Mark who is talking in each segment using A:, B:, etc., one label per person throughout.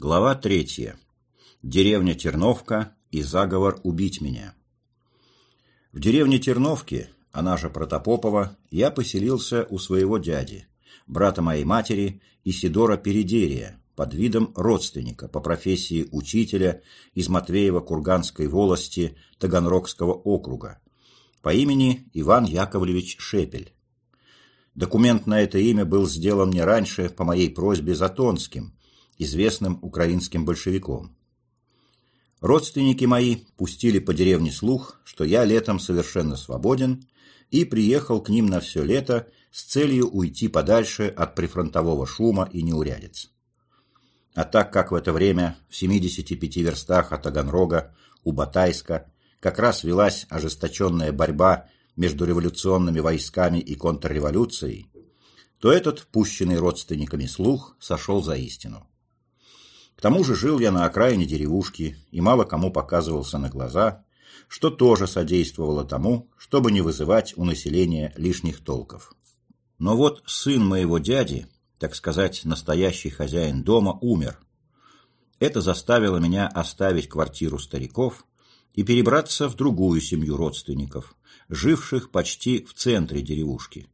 A: Глава третья. Деревня Терновка и заговор убить меня. В деревне Терновки, она же Протопопова, я поселился у своего дяди, брата моей матери Исидора Передерия, под видом родственника по профессии учителя из Матвеева-Курганской волости Таганрогского округа, по имени Иван Яковлевич Шепель. Документ на это имя был сделан не раньше по моей просьбе Затонским, известным украинским большевиком. Родственники мои пустили по деревне слух, что я летом совершенно свободен, и приехал к ним на все лето с целью уйти подальше от прифронтового шума и неурядиц. А так как в это время в 75 верстах от Таганрога, у Батайска, как раз велась ожесточенная борьба между революционными войсками и контрреволюцией, то этот, пущенный родственниками слух, сошел за истину. К тому же жил я на окраине деревушки и мало кому показывался на глаза, что тоже содействовало тому, чтобы не вызывать у населения лишних толков. Но вот сын моего дяди, так сказать, настоящий хозяин дома, умер. Это заставило меня оставить квартиру стариков и перебраться в другую семью родственников, живших почти в центре деревушки.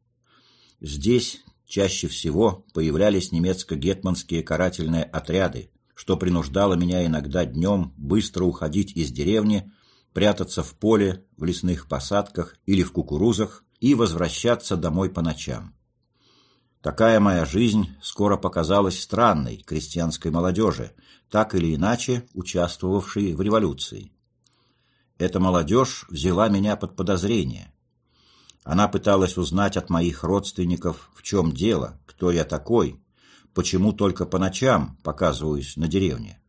A: Здесь чаще всего появлялись немецко-гетманские карательные отряды, что принуждало меня иногда днем быстро уходить из деревни, прятаться в поле, в лесных посадках или в кукурузах и возвращаться домой по ночам. Такая моя жизнь скоро показалась странной крестьянской молодежи, так или иначе участвовавшей в революции. Эта молодежь взяла меня под подозрение. Она пыталась узнать от моих родственников, в чем дело, кто я такой, почему только по ночам показываюсь на деревне.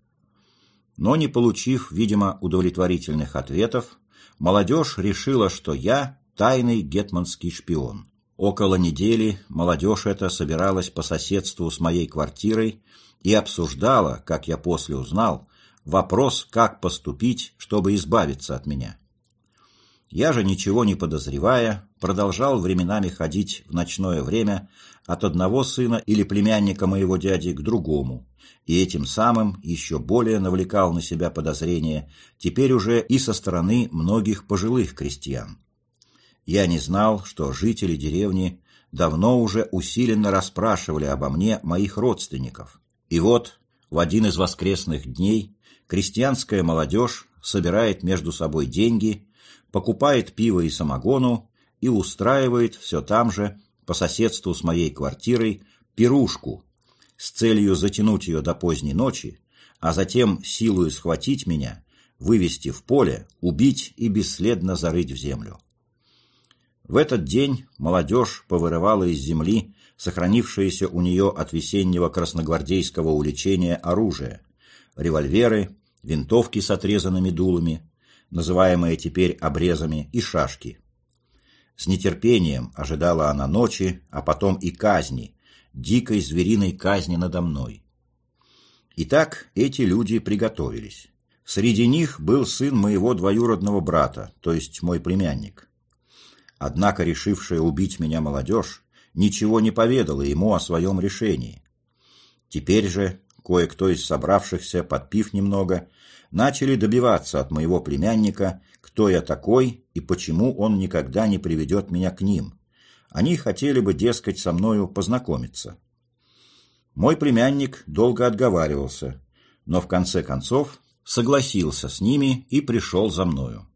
A: Но не получив, видимо, удовлетворительных ответов, молодежь решила, что я тайный гетманский шпион. Около недели молодежь эта собиралась по соседству с моей квартирой и обсуждала, как я после узнал, вопрос, как поступить, чтобы избавиться от меня. Я же, ничего не подозревая, продолжал временами ходить в ночное время от одного сына или племянника моего дяди к другому, и этим самым еще более навлекал на себя подозрения, теперь уже и со стороны многих пожилых крестьян. Я не знал, что жители деревни давно уже усиленно расспрашивали обо мне моих родственников. И вот в один из воскресных дней крестьянская молодежь собирает между собой деньги, покупает пиво и самогону и устраивает все там же, по соседству с моей квартирой, пирушку с целью затянуть ее до поздней ночи, а затем силою схватить меня, вывести в поле, убить и бесследно зарыть в землю. В этот день молодежь повырывала из земли сохранившееся у нее от весеннего красногвардейского увлечения оружие, револьверы, винтовки с отрезанными дулами, называемые теперь обрезами, и шашки. С нетерпением ожидала она ночи, а потом и казни, дикой звериной казни надо мной. Итак, эти люди приготовились. Среди них был сын моего двоюродного брата, то есть мой племянник. Однако решившая убить меня молодежь ничего не поведала ему о своем решении. Теперь же кое-кто из собравшихся, подпив немного, начали добиваться от моего племянника, кто я такой и почему он никогда не приведет меня к ним. Они хотели бы, дескать, со мною познакомиться. Мой племянник долго отговаривался, но в конце концов согласился с ними и пришел за мною.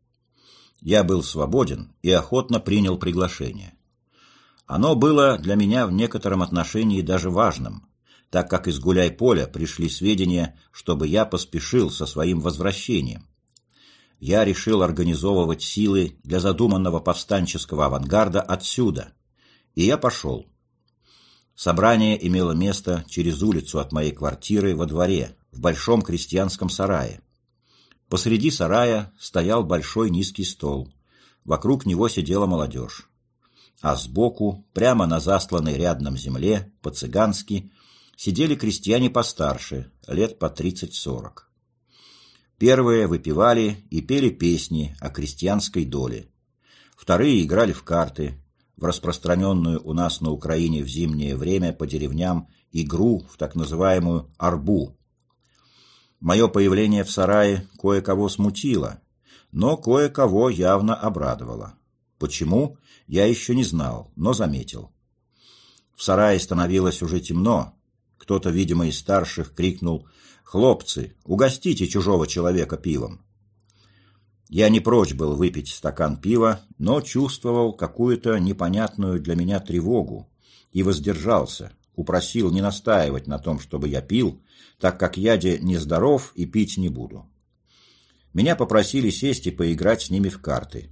A: Я был свободен и охотно принял приглашение. Оно было для меня в некотором отношении даже важным, так как из гуляй-поля пришли сведения, чтобы я поспешил со своим возвращением. Я решил организовывать силы для задуманного повстанческого авангарда отсюда, и я пошел. Собрание имело место через улицу от моей квартиры во дворе, в большом крестьянском сарае. Посреди сарая стоял большой низкий стол. Вокруг него сидела молодежь. А сбоку, прямо на засланной рядном земле, по-цыгански, сидели крестьяне постарше, лет по 30-40. Первые выпивали и пели песни о крестьянской доле. Вторые играли в карты, в распространенную у нас на Украине в зимнее время по деревням игру в так называемую «арбу». Мое появление в сарае кое-кого смутило, но кое-кого явно обрадовало. Почему, я еще не знал, но заметил. В сарае становилось уже темно. Кто-то, видимо, из старших крикнул «Хлопцы, угостите чужого человека пивом!» Я не прочь был выпить стакан пива, но чувствовал какую-то непонятную для меня тревогу и воздержался, упросил не настаивать на том, чтобы я пил, так как я де нездоров и пить не буду. Меня попросили сесть и поиграть с ними в карты.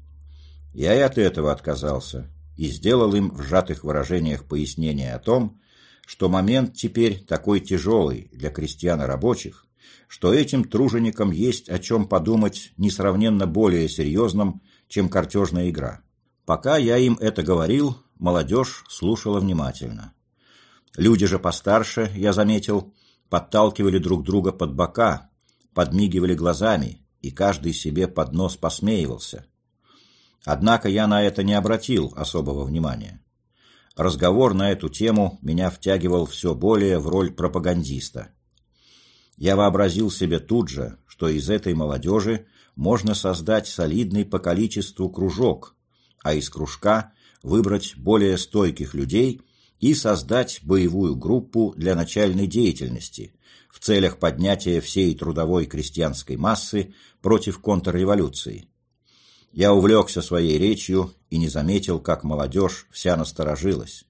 A: Я и от этого отказался и сделал им в сжатых выражениях пояснение о том, что момент теперь такой тяжелый для крестьян и рабочих, что этим труженикам есть о чем подумать несравненно более серьезным, чем картежная игра. Пока я им это говорил, молодежь слушала внимательно. Люди же постарше, я заметил, подталкивали друг друга под бока, подмигивали глазами, и каждый себе под нос посмеивался. Однако я на это не обратил особого внимания. Разговор на эту тему меня втягивал все более в роль пропагандиста. Я вообразил себе тут же, что из этой молодежи можно создать солидный по количеству кружок, а из кружка выбрать более стойких людей и создать боевую группу для начальной деятельности в целях поднятия всей трудовой крестьянской массы против контрреволюции. Я увлекся своей речью и не заметил, как молодежь вся насторожилась,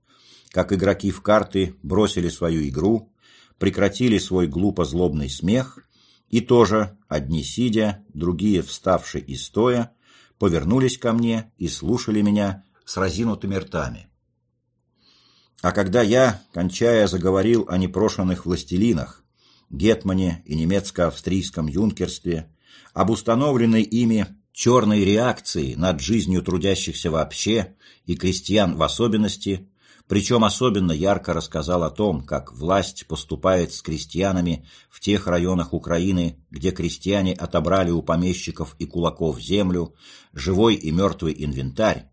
A: как игроки в карты бросили свою игру прекратили свой глупо-злобный смех и тоже, одни сидя, другие вставши и стоя, повернулись ко мне и слушали меня с разинутыми ртами. А когда я, кончая, заговорил о непрошенных властелинах, Гетмане и немецко-австрийском юнкерстве, об установленной ими черной реакции над жизнью трудящихся вообще и крестьян в особенности, причем особенно ярко рассказал о том, как власть поступает с крестьянами в тех районах Украины, где крестьяне отобрали у помещиков и кулаков землю, живой и мертвый инвентарь.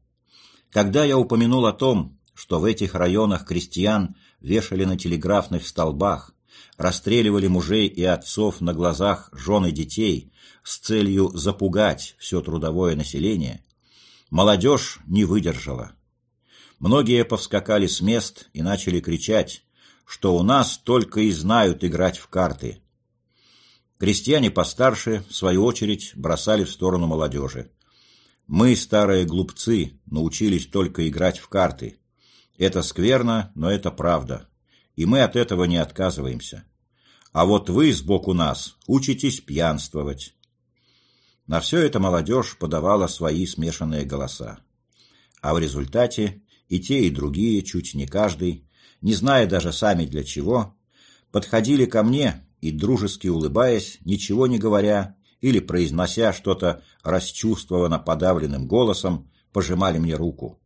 A: Когда я упомянул о том, что в этих районах крестьян вешали на телеграфных столбах, расстреливали мужей и отцов на глазах жен и детей с целью запугать все трудовое население, молодежь не выдержала Многие повскакали с мест и начали кричать, что у нас только и знают играть в карты. Крестьяне постарше, в свою очередь, бросали в сторону молодежи. Мы, старые глупцы, научились только играть в карты. Это скверно, но это правда. И мы от этого не отказываемся. А вот вы сбоку нас учитесь пьянствовать. На все это молодежь подавала свои смешанные голоса. А в результате и те, и другие, чуть не каждый, не зная даже сами для чего, подходили ко мне и, дружески улыбаясь, ничего не говоря или произнося что-то расчувствованно подавленным голосом, пожимали мне руку.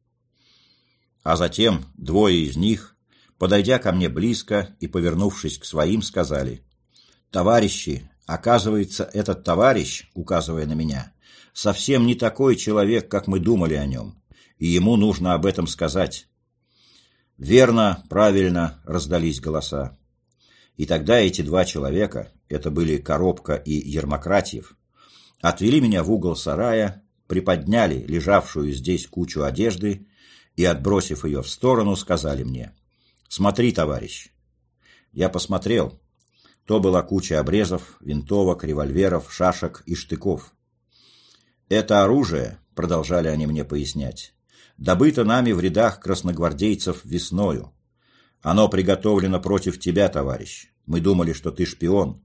A: А затем двое из них, подойдя ко мне близко и повернувшись к своим, сказали «Товарищи, оказывается, этот товарищ, указывая на меня, совсем не такой человек, как мы думали о нем и ему нужно об этом сказать. Верно, правильно, раздались голоса. И тогда эти два человека, это были Коробка и Ермократьев, отвели меня в угол сарая, приподняли лежавшую здесь кучу одежды и, отбросив ее в сторону, сказали мне «Смотри, товарищ». Я посмотрел. То была куча обрезов, винтовок, револьверов, шашек и штыков. «Это оружие», — продолжали они мне пояснять, добыто нами в рядах красногвардейцев весною. Оно приготовлено против тебя, товарищ. Мы думали, что ты шпион.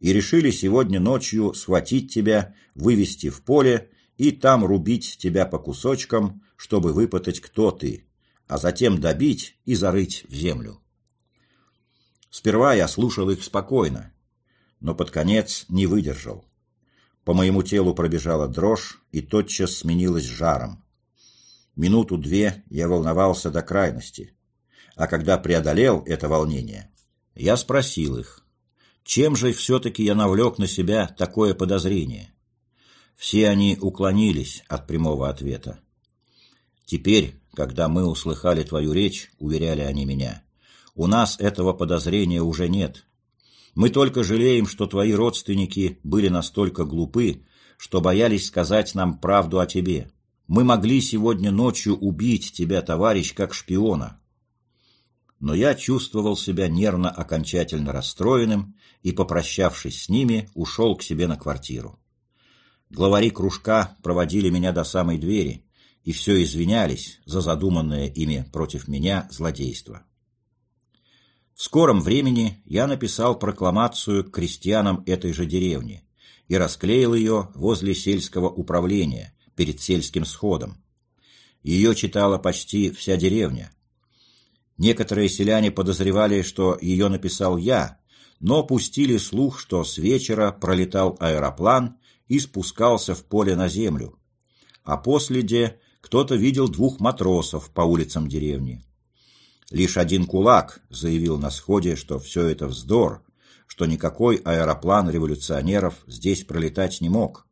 A: И решили сегодня ночью схватить тебя, вывести в поле и там рубить тебя по кусочкам, чтобы выпытать, кто ты, а затем добить и зарыть в землю. Сперва я слушал их спокойно, но под конец не выдержал. По моему телу пробежала дрожь и тотчас сменилась жаром. Минуту-две я волновался до крайности. А когда преодолел это волнение, я спросил их, чем же все-таки я навлек на себя такое подозрение? Все они уклонились от прямого ответа. Теперь, когда мы услыхали твою речь, уверяли они меня, у нас этого подозрения уже нет. Мы только жалеем, что твои родственники были настолько глупы, что боялись сказать нам правду о тебе. Мы могли сегодня ночью убить тебя, товарищ, как шпиона. Но я чувствовал себя нервно окончательно расстроенным и, попрощавшись с ними, ушел к себе на квартиру. Главари кружка проводили меня до самой двери и все извинялись за задуманное ими против меня злодейство. В скором времени я написал прокламацию к крестьянам этой же деревни и расклеил ее возле сельского управления перед сельским сходом. Ее читала почти вся деревня. Некоторые селяне подозревали, что ее написал я, но пустили слух, что с вечера пролетал аэроплан и спускался в поле на землю. А после де кто-то видел двух матросов по улицам деревни. Лишь один кулак заявил на сходе, что все это вздор, что никакой аэроплан революционеров здесь пролетать не мог.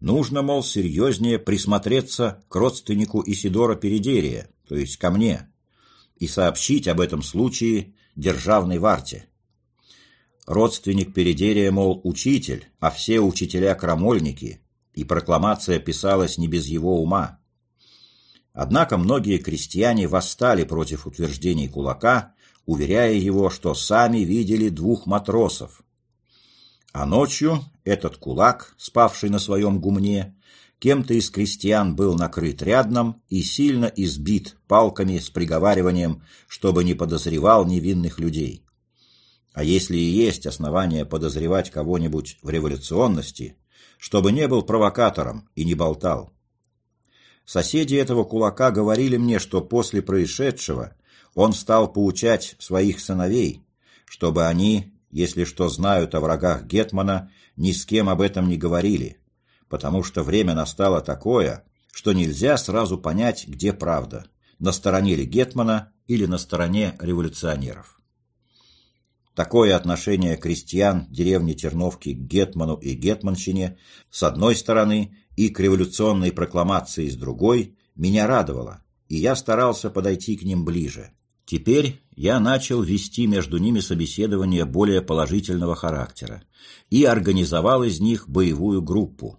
A: Нужно, мол, серьезнее присмотреться к родственнику Исидора Передерия, то есть ко мне, и сообщить об этом случае державной варте. Родственник Передерия, мол, учитель, а все учителя крамольники, и прокламация писалась не без его ума. Однако многие крестьяне восстали против утверждений кулака, уверяя его, что сами видели двух матросов. А ночью этот кулак, спавший на своем гумне, кем-то из крестьян был накрыт рядном и сильно избит палками с приговариванием, чтобы не подозревал невинных людей. А если и есть основания подозревать кого-нибудь в революционности, чтобы не был провокатором и не болтал. Соседи этого кулака говорили мне, что после происшедшего он стал поучать своих сыновей, чтобы они, если что знают о врагах Гетмана, ни с кем об этом не говорили, потому что время настало такое, что нельзя сразу понять, где правда, на стороне ли Гетмана или на стороне революционеров. Такое отношение крестьян деревни Терновки к Гетману и Гетманщине с одной стороны и к революционной прокламации с другой меня радовало, и я старался подойти к ним ближе. Теперь я начал вести между ними собеседование более положительного характера и организовал из них боевую группу.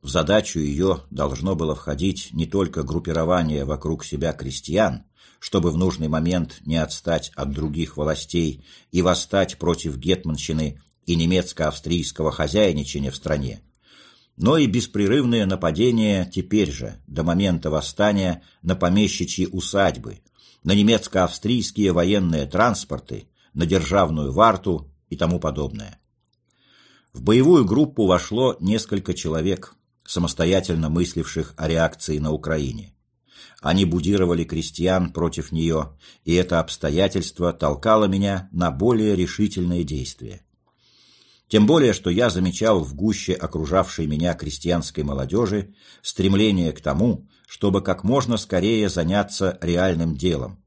A: В задачу ее должно было входить не только группирование вокруг себя крестьян, чтобы в нужный момент не отстать от других властей и восстать против гетманщины и немецко-австрийского хозяйничания в стране, но и беспрерывные нападения теперь же, до момента восстания, на помещичьи усадьбы, на немецко-австрийские военные транспорты, на державную варту и тому подобное. В боевую группу вошло несколько человек, самостоятельно мысливших о реакции на Украине. Они будировали крестьян против нее, и это обстоятельство толкало меня на более решительные действия. Тем более, что я замечал в гуще окружавшей меня крестьянской молодежи стремление к тому, чтобы как можно скорее заняться реальным делом.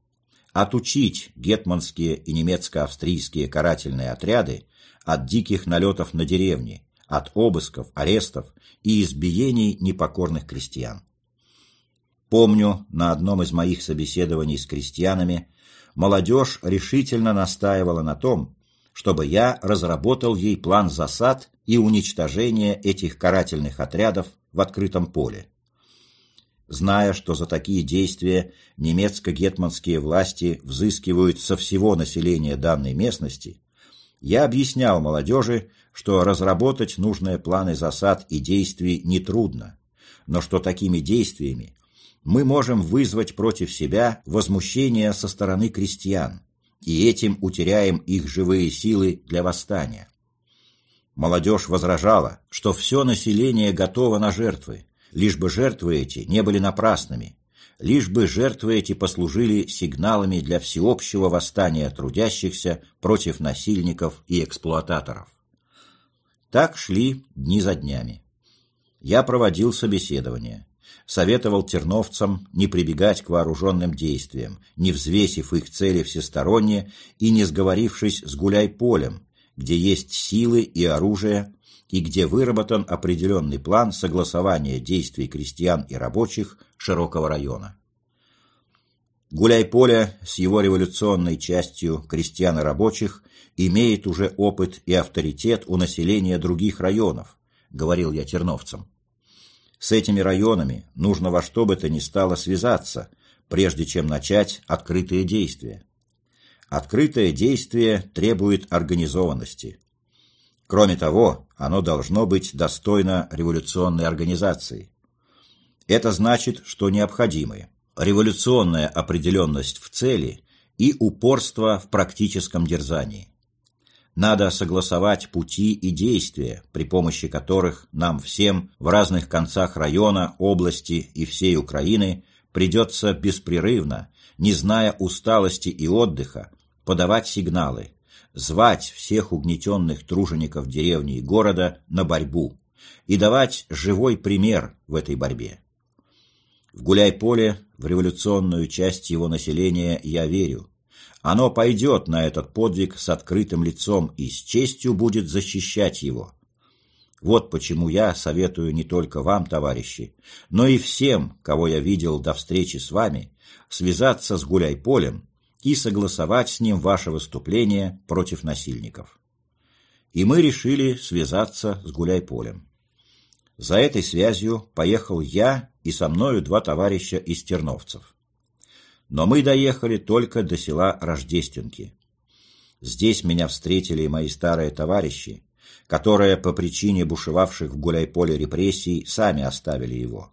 A: Отучить гетманские и немецко-австрийские карательные отряды от диких налетов на деревни, от обысков, арестов и избиений непокорных крестьян. Помню, на одном из моих собеседований с крестьянами молодежь решительно настаивала на том, чтобы я разработал ей план засад и уничтожения этих карательных отрядов в открытом поле. Зная, что за такие действия немецко-гетманские власти взыскивают со всего населения данной местности, я объяснял молодежи, что разработать нужные планы засад и действий нетрудно, но что такими действиями мы можем вызвать против себя возмущение со стороны крестьян, и этим утеряем их живые силы для восстания. Молодежь возражала, что все население готово на жертвы, лишь бы жертвы эти не были напрасными, лишь бы жертвы эти послужили сигналами для всеобщего восстания трудящихся против насильников и эксплуататоров. Так шли дни за днями. Я проводил собеседования советовал терновцам не прибегать к вооруженным действиям, не взвесив их цели всесторонне и не сговорившись с гуляй-полем, где есть силы и оружие, и где выработан определенный план согласования действий крестьян и рабочих широкого района. Гуляй-поле с его революционной частью крестьян и рабочих имеет уже опыт и авторитет у населения других районов, говорил я терновцам. С этими районами нужно во что бы то ни стало связаться, прежде чем начать открытые действия. Открытое действие требует организованности. Кроме того, оно должно быть достойно революционной организации. Это значит, что необходимы революционная определенность в цели и упорство в практическом дерзании. Надо согласовать пути и действия, при помощи которых нам всем в разных концах района, области и всей Украины придется беспрерывно, не зная усталости и отдыха, подавать сигналы, звать всех угнетенных тружеников деревни и города на борьбу и давать живой пример в этой борьбе. В Гуляй-Поле, в революционную часть его населения, я верю. Оно пойдет на этот подвиг с открытым лицом и с честью будет защищать его. Вот почему я советую не только вам, товарищи, но и всем, кого я видел до встречи с вами, связаться с Гуляй-Полем и согласовать с ним ваше выступление против насильников. И мы решили связаться с Гуляй-Полем. За этой связью поехал я и со мною два товарища из Терновцев. Но мы доехали только до села Рождественки. Здесь меня встретили мои старые товарищи, которые по причине бушевавших в Гуляйполе репрессий сами оставили его.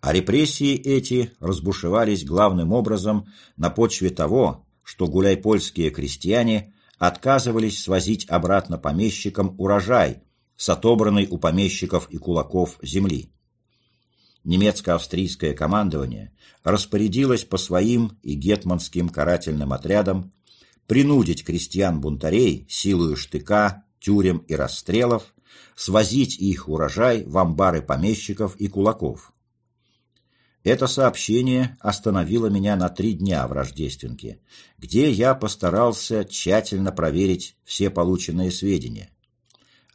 A: А репрессии эти разбушевались главным образом на почве того, что гуляйпольские крестьяне отказывались свозить обратно помещикам урожай с отобранной у помещиков и кулаков земли немецко-австрийское командование распорядилось по своим и гетманским карательным отрядам принудить крестьян-бунтарей силою штыка, тюрем и расстрелов свозить их урожай в амбары помещиков и кулаков. Это сообщение остановило меня на три дня в Рождественке, где я постарался тщательно проверить все полученные сведения.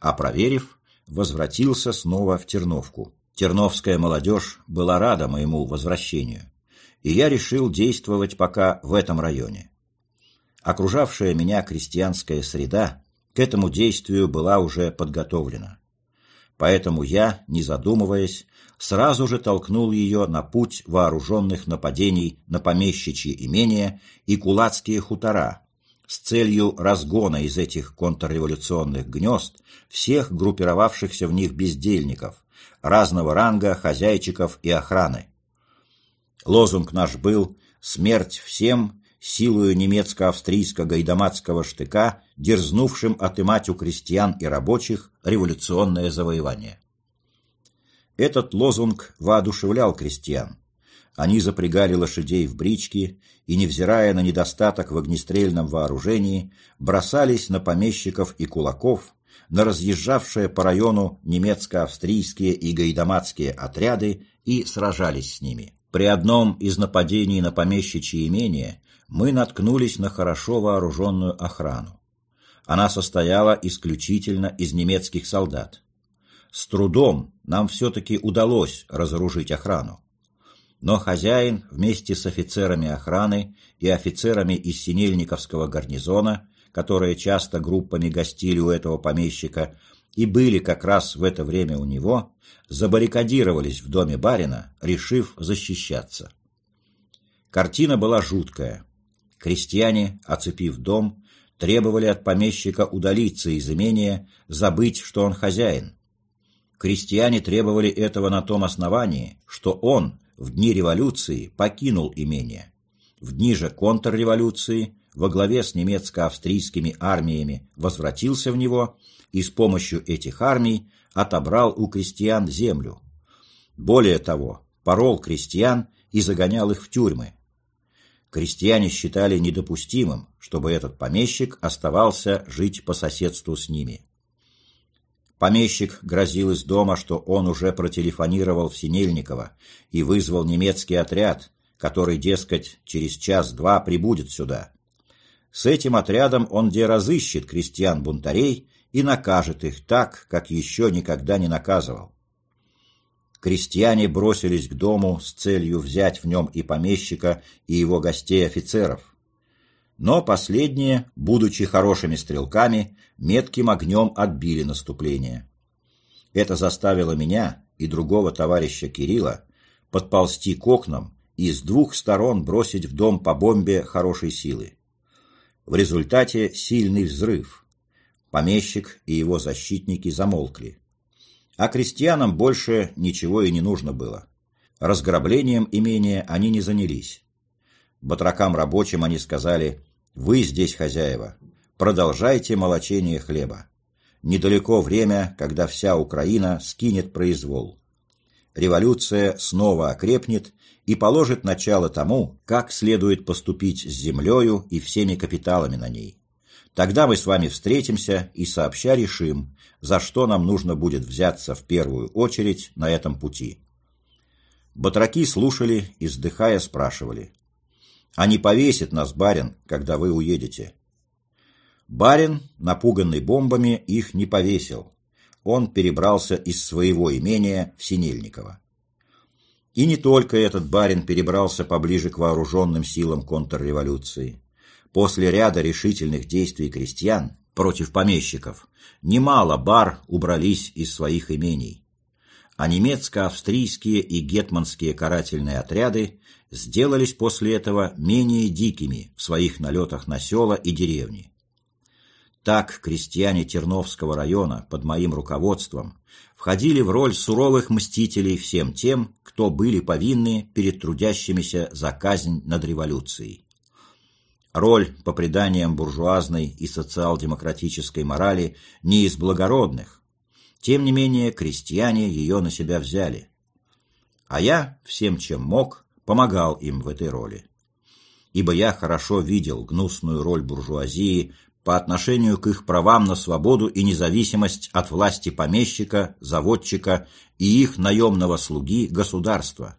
A: А проверив, возвратился снова в Терновку. Терновская молодежь была рада моему возвращению, и я решил действовать пока в этом районе. Окружавшая меня крестьянская среда к этому действию была уже подготовлена. Поэтому я, не задумываясь, сразу же толкнул ее на путь вооруженных нападений на помещичьи имения и кулацкие хутора с целью разгона из этих контрреволюционных гнезд всех группировавшихся в них бездельников, разного ранга, хозяйчиков и охраны. Лозунг наш был «Смерть всем, силою немецко-австрийско-гайдамацкого штыка, дерзнувшим отымать у крестьян и рабочих революционное завоевание». Этот лозунг воодушевлял крестьян. Они запрягали лошадей в брички и, невзирая на недостаток в огнестрельном вооружении, бросались на помещиков и кулаков, на разъезжавшие по району немецко-австрийские и гайдамацкие отряды и сражались с ними. При одном из нападений на помещичье имение мы наткнулись на хорошо вооруженную охрану. Она состояла исключительно из немецких солдат. С трудом нам все-таки удалось разоружить охрану. Но хозяин вместе с офицерами охраны и офицерами из Синельниковского гарнизона которые часто группами гостили у этого помещика и были как раз в это время у него, забаррикадировались в доме барина, решив защищаться. Картина была жуткая. Крестьяне, оцепив дом, требовали от помещика удалиться из имения, забыть, что он хозяин. Крестьяне требовали этого на том основании, что он в дни революции покинул имение. В дни же контрреволюции во главе с немецко-австрийскими армиями возвратился в него и с помощью этих армий отобрал у крестьян землю. Более того, порол крестьян и загонял их в тюрьмы. Крестьяне считали недопустимым, чтобы этот помещик оставался жить по соседству с ними. Помещик грозил из дома, что он уже протелефонировал в Синельниково и вызвал немецкий отряд, который, дескать, через час-два прибудет сюда. С этим отрядом он где разыщет крестьян-бунтарей и накажет их так, как еще никогда не наказывал. крестьяне бросились к дому с целью взять в нем и помещика, и его гостей-офицеров. Но последние, будучи хорошими стрелками, метким огнем отбили наступление. Это заставило меня и другого товарища Кирилла подползти к окнам и с двух сторон бросить в дом по бомбе хорошей силы. В результате сильный взрыв. Помещик и его защитники замолкли. А крестьянам больше ничего и не нужно было. Разграблением имения они не занялись. Батракам рабочим они сказали «Вы здесь хозяева, продолжайте молочение хлеба. Недалеко время, когда вся Украина скинет произвол. Революция снова окрепнет и положит начало тому, как следует поступить с землею и всеми капиталами на ней. Тогда мы с вами встретимся и сообща решим, за что нам нужно будет взяться в первую очередь на этом пути. Батраки слушали и, вздыхая, спрашивали. «А не повесит нас барин, когда вы уедете?» Барин, напуганный бомбами, их не повесил. Он перебрался из своего имения в Синельниково. И не только этот барин перебрался поближе к вооруженным силам контрреволюции. После ряда решительных действий крестьян против помещиков немало бар убрались из своих имений. А немецко-австрийские и гетманские карательные отряды сделались после этого менее дикими в своих налетах на села и деревни. Так крестьяне Терновского района под моим руководством входили в роль суровых мстителей всем тем, кто были повинны перед трудящимися за казнь над революцией. Роль, по преданиям буржуазной и социал-демократической морали, не из благородных. Тем не менее, крестьяне ее на себя взяли. А я, всем чем мог, помогал им в этой роли. Ибо я хорошо видел гнусную роль буржуазии по отношению к их правам на свободу и независимость от власти помещика, заводчика и их наемного слуги государства.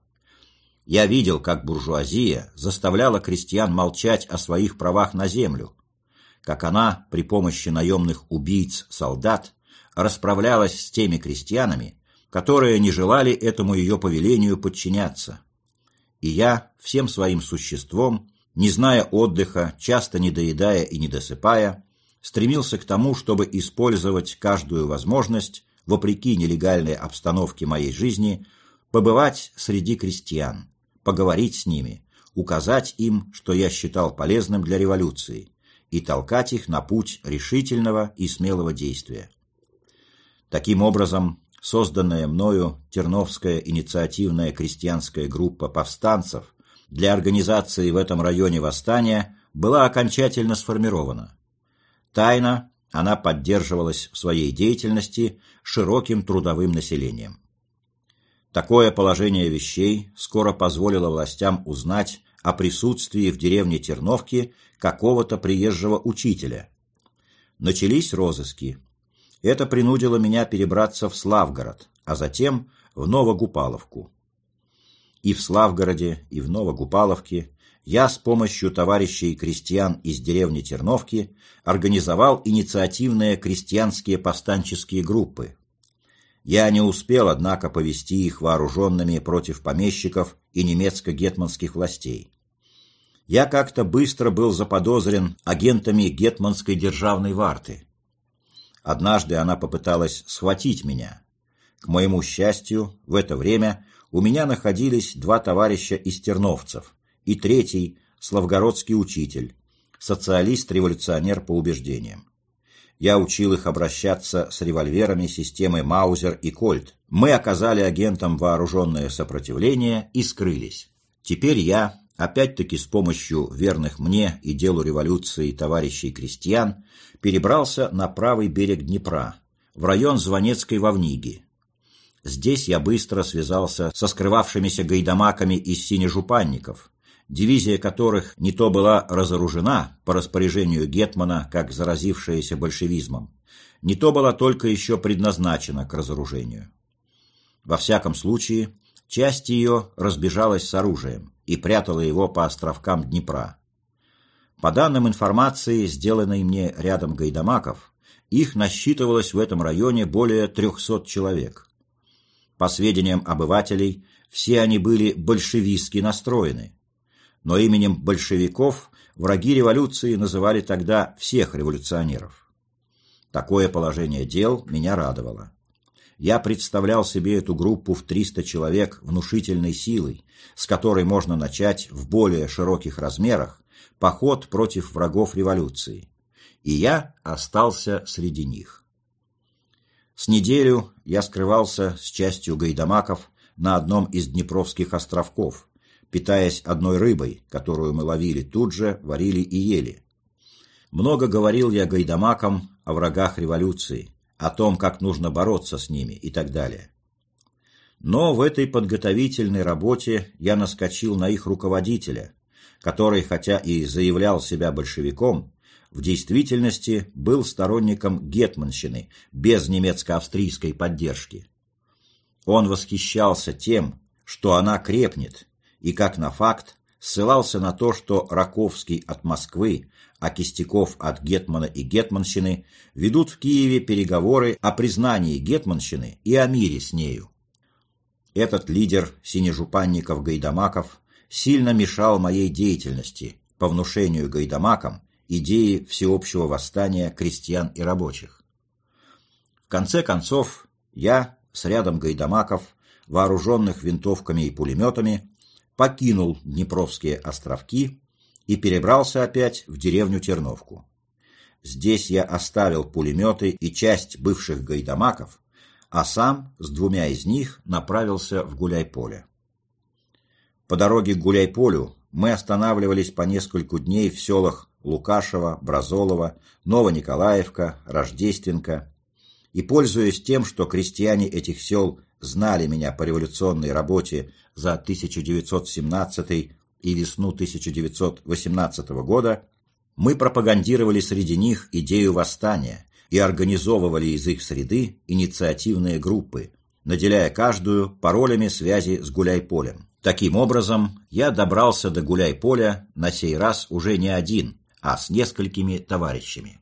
A: Я видел, как буржуазия заставляла крестьян молчать о своих правах на землю, как она при помощи наемных убийц-солдат расправлялась с теми крестьянами, которые не желали этому ее повелению подчиняться. И я всем своим существом не зная отдыха, часто не доедая и не досыпая, стремился к тому, чтобы использовать каждую возможность, вопреки нелегальной обстановке моей жизни, побывать среди крестьян, поговорить с ними, указать им, что я считал полезным для революции, и толкать их на путь решительного и смелого действия. Таким образом, созданная мною Терновская инициативная крестьянская группа повстанцев для организации в этом районе восстания была окончательно сформирована. Тайно она поддерживалась в своей деятельности широким трудовым населением. Такое положение вещей скоро позволило властям узнать о присутствии в деревне Терновки какого-то приезжего учителя. Начались розыски. Это принудило меня перебраться в Славгород, а затем в Новогупаловку. И в Славгороде, и в Новогупаловке я с помощью товарищей крестьян из деревни Терновки организовал инициативные крестьянские повстанческие группы. Я не успел, однако, повести их вооруженными против помещиков и немецко-гетманских властей. Я как-то быстро был заподозрен агентами гетманской державной варты. Однажды она попыталась схватить меня. К моему счастью, в это время у меня находились два товарища из Терновцев и третий – славгородский учитель, социалист-революционер по убеждениям. Я учил их обращаться с револьверами системы Маузер и Кольт. Мы оказали агентам вооруженное сопротивление и скрылись. Теперь я, опять-таки с помощью верных мне и делу революции товарищей крестьян, перебрался на правый берег Днепра, в район Звонецкой Вовниги, Здесь я быстро связался со скрывавшимися гайдамаками из синежупанников, дивизия которых не то была разоружена по распоряжению Гетмана, как заразившаяся большевизмом, не то была только еще предназначена к разоружению. Во всяком случае, часть ее разбежалась с оружием и прятала его по островкам Днепра. По данным информации, сделанной мне рядом гайдамаков, их насчитывалось в этом районе более 300 человек – По сведениям обывателей, все они были большевистски настроены. Но именем большевиков враги революции называли тогда всех революционеров. Такое положение дел меня радовало. Я представлял себе эту группу в 300 человек внушительной силой, с которой можно начать в более широких размерах поход против врагов революции. И я остался среди них. С неделю я скрывался с частью гайдамаков на одном из Днепровских островков, питаясь одной рыбой, которую мы ловили тут же, варили и ели. Много говорил я гайдамакам о врагах революции, о том, как нужно бороться с ними и так далее. Но в этой подготовительной работе я наскочил на их руководителя, который, хотя и заявлял себя большевиком, в действительности был сторонником гетманщины без немецко-австрийской поддержки. Он восхищался тем, что она крепнет, и, как на факт, ссылался на то, что Раковский от Москвы, а Кистяков от Гетмана и Гетманщины ведут в Киеве переговоры о признании Гетманщины и о мире с нею. Этот лидер синежупанников-гайдамаков сильно мешал моей деятельности по внушению гайдамакам идеи всеобщего восстания крестьян и рабочих. В конце концов, я с рядом гайдамаков, вооруженных винтовками и пулеметами, покинул Днепровские островки и перебрался опять в деревню Терновку. Здесь я оставил пулеметы и часть бывших гайдамаков, а сам с двумя из них направился в Гуляйполе. По дороге к Гуляйполю мы останавливались по нескольку дней в селах Лукашево, Бразолово, Новониколаевка, Рождественка, и, пользуясь тем, что крестьяне этих сел знали меня по революционной работе за 1917 и весну 1918 года, мы пропагандировали среди них идею восстания и организовывали из их среды инициативные группы, наделяя каждую паролями связи с гуляй-полем. Таким образом, я добрался до гуляй-поля на сей раз уже не один, а с несколькими товарищами.